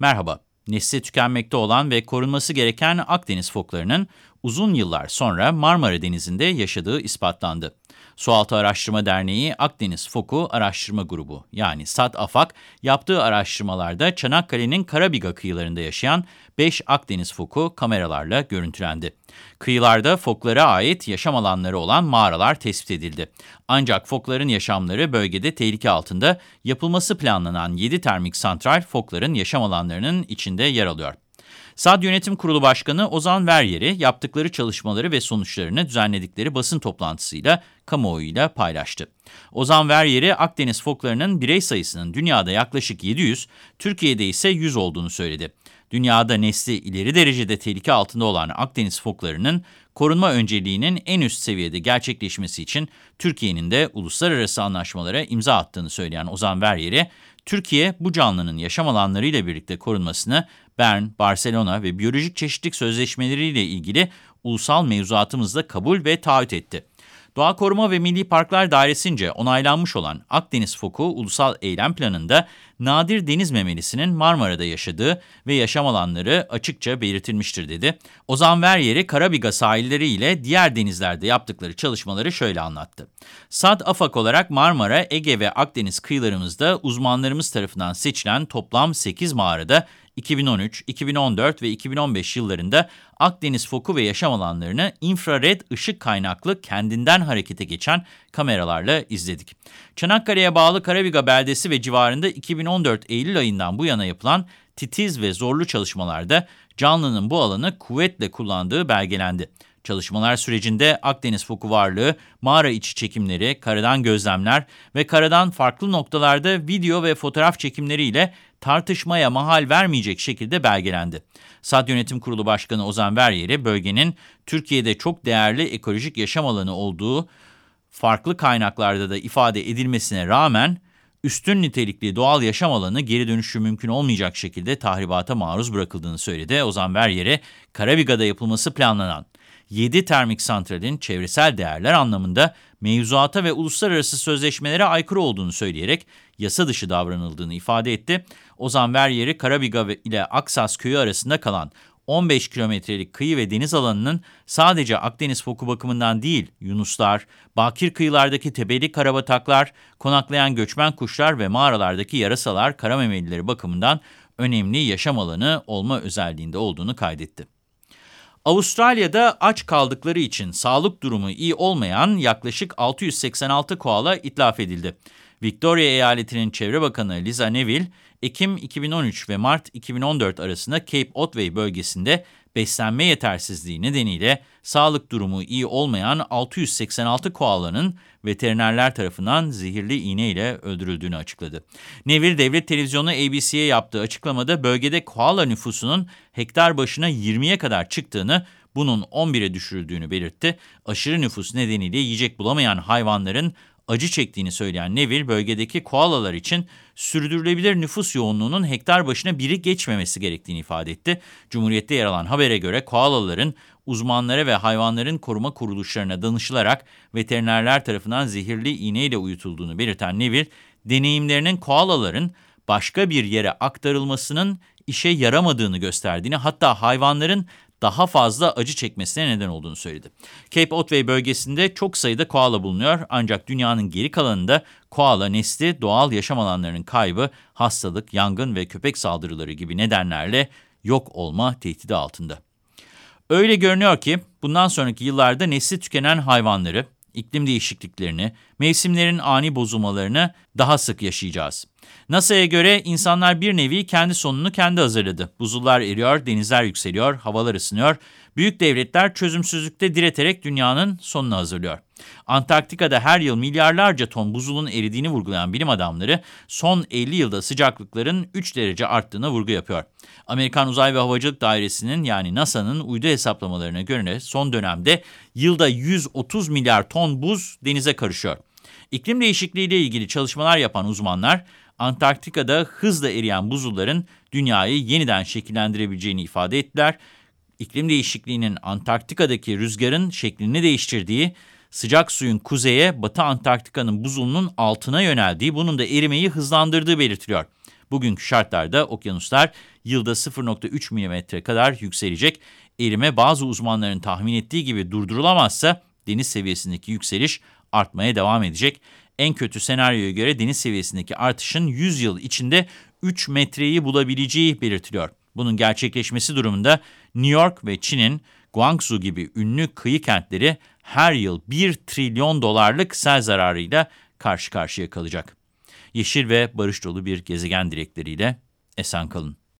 Merhaba, nesli tükenmekte olan ve korunması gereken Akdeniz foklarının uzun yıllar sonra Marmara Denizi'nde yaşadığı ispatlandı. Sualtı Araştırma Derneği Akdeniz Foku Araştırma Grubu yani SAT-AFAK yaptığı araştırmalarda Çanakkale'nin Karabiga kıyılarında yaşayan 5 Akdeniz foku kameralarla görüntülendi. Kıyılarda foklara ait yaşam alanları olan mağaralar tespit edildi. Ancak fokların yaşamları bölgede tehlike altında yapılması planlanan 7 termik santral fokların yaşam alanlarının içinde yer alıyor. SAD Yönetim Kurulu Başkanı Ozan Veryeri yaptıkları çalışmaları ve sonuçlarını düzenledikleri basın toplantısıyla kamuoyuyla paylaştı. Ozan Veryeri Akdeniz foklarının birey sayısının dünyada yaklaşık 700, Türkiye'de ise 100 olduğunu söyledi. Dünyada nesli ileri derecede tehlike altında olan Akdeniz foklarının korunma önceliğinin en üst seviyede gerçekleşmesi için Türkiye'nin de uluslararası anlaşmalara imza attığını söyleyen Ozan Veryeri, Türkiye bu canlının yaşam alanlarıyla birlikte korunmasını Bern, Barcelona ve biyolojik çeşitlilik sözleşmeleriyle ilgili ulusal mevzuatımızda kabul ve taahhüt etti. Doğa Koruma ve Milli Parklar Dairesi'nce onaylanmış olan Akdeniz Foku Ulusal Eylem Planı'nda nadir deniz memelisinin Marmara'da yaşadığı ve yaşam alanları açıkça belirtilmiştir dedi. Ozan Veryeri Karabiga sahilleri ile diğer denizlerde yaptıkları çalışmaları şöyle anlattı. SAD AFAK olarak Marmara, Ege ve Akdeniz kıyılarımızda uzmanlarımız tarafından seçilen toplam 8 mağarada 2013, 2014 ve 2015 yıllarında Akdeniz foku ve yaşam alanlarını infrared ışık kaynaklı kendinden harekete geçen kameralarla izledik. Çanakkale'ye bağlı Karabiga beldesi ve civarında 2014 Eylül ayından bu yana yapılan titiz ve zorlu çalışmalarda canlının bu alanı kuvvetle kullandığı belgelendi. Çalışmalar sürecinde Akdeniz foku varlığı, mağara içi çekimleri, karadan gözlemler ve karadan farklı noktalarda video ve fotoğraf çekimleriyle tartışmaya mahal vermeyecek şekilde belgelendi. SAD Yönetim Kurulu Başkanı Ozan Veryeri, bölgenin Türkiye'de çok değerli ekolojik yaşam alanı olduğu farklı kaynaklarda da ifade edilmesine rağmen, üstün nitelikli doğal yaşam alanı geri dönüşü mümkün olmayacak şekilde tahribata maruz bırakıldığını söyledi. Ozan Veryeri, Karabiga'da yapılması planlanan 7 termik santralin çevresel değerler anlamında mevzuata ve uluslararası sözleşmelere aykırı olduğunu söyleyerek yasa dışı davranıldığını ifade etti. Ozan Veryeri, Karabiga ile Aksas köyü arasında kalan 15 kilometrelik kıyı ve deniz alanının sadece Akdeniz foku bakımından değil, yunuslar, bakir kıyılardaki tebeli karabataklar, konaklayan göçmen kuşlar ve mağaralardaki yarasalar, karamemelileri bakımından önemli yaşam alanı olma özelliğinde olduğunu kaydetti. Avustralya'da aç kaldıkları için sağlık durumu iyi olmayan yaklaşık 686 koala itlaf edildi. Victoria eyaletinin çevre bakanı Liza Neville, Ekim 2013 ve Mart 2014 arasında Cape Otway bölgesinde beslenme yetersizliği nedeniyle sağlık durumu iyi olmayan 686 koalanın veterinerler tarafından zehirli iğne ile öldürüldüğünü açıkladı. Neville Devlet Televizyonu ABC'ye yaptığı açıklamada bölgede koala nüfusunun hektar başına 20'ye kadar çıktığını, bunun 11'e düşürüldüğünü belirtti. Aşırı nüfus nedeniyle yiyecek bulamayan hayvanların acı çektiğini söyleyen Neville, bölgedeki koalalar için sürdürülebilir nüfus yoğunluğunun hektar başına biri geçmemesi gerektiğini ifade etti. Cumhuriyet'te yer alan habere göre koalaların uzmanlara ve hayvanların koruma kuruluşlarına danışılarak veterinerler tarafından zehirli iğneyle uyutulduğunu belirten Neville, deneyimlerinin koalaların başka bir yere aktarılmasının işe yaramadığını gösterdiğini, hatta hayvanların daha fazla acı çekmesine neden olduğunu söyledi. Cape Otway bölgesinde çok sayıda koala bulunuyor ancak dünyanın geri kalanında koala nesli doğal yaşam alanlarının kaybı, hastalık, yangın ve köpek saldırıları gibi nedenlerle yok olma tehdidi altında. Öyle görünüyor ki bundan sonraki yıllarda nesli tükenen hayvanları, iklim değişikliklerini, mevsimlerin ani bozulmalarını daha sık yaşayacağız. NASA'ya göre insanlar bir nevi kendi sonunu kendi hazırladı. Buzullar eriyor, denizler yükseliyor, havalar ısınıyor. Büyük devletler çözümsüzlükte direterek dünyanın sonunu hazırlıyor. Antarktika'da her yıl milyarlarca ton buzulun eridiğini vurgulayan bilim adamları son 50 yılda sıcaklıkların 3 derece arttığına vurgu yapıyor. Amerikan Uzay ve Havacılık Dairesi'nin yani NASA'nın uydu hesaplamalarına göre son dönemde yılda 130 milyar ton buz denize karışıyor. İklim değişikliği ile ilgili çalışmalar yapan uzmanlar Antarktika'da hızla eriyen buzulların dünyayı yeniden şekillendirebileceğini ifade ettiler. İklim değişikliğinin Antarktika'daki rüzgarın şeklini değiştirdiği, sıcak suyun kuzeye, Batı Antarktika'nın buzulunun altına yöneldiği, bunun da erimeyi hızlandırdığı belirtiliyor. Bugünkü şartlarda okyanuslar yılda 0.3 mm kadar yükselecek. Erime bazı uzmanların tahmin ettiği gibi durdurulamazsa deniz seviyesindeki yükseliş artmaya devam edecek. En kötü senaryoya göre deniz seviyesindeki artışın 100 yıl içinde 3 metreyi bulabileceği belirtiliyor. Bunun gerçekleşmesi durumunda New York ve Çin'in Guangzhou gibi ünlü kıyı kentleri her yıl 1 trilyon dolarlık sel zararıyla karşı karşıya kalacak. Yeşil ve barış dolu bir gezegen dilekleriyle esen kalın.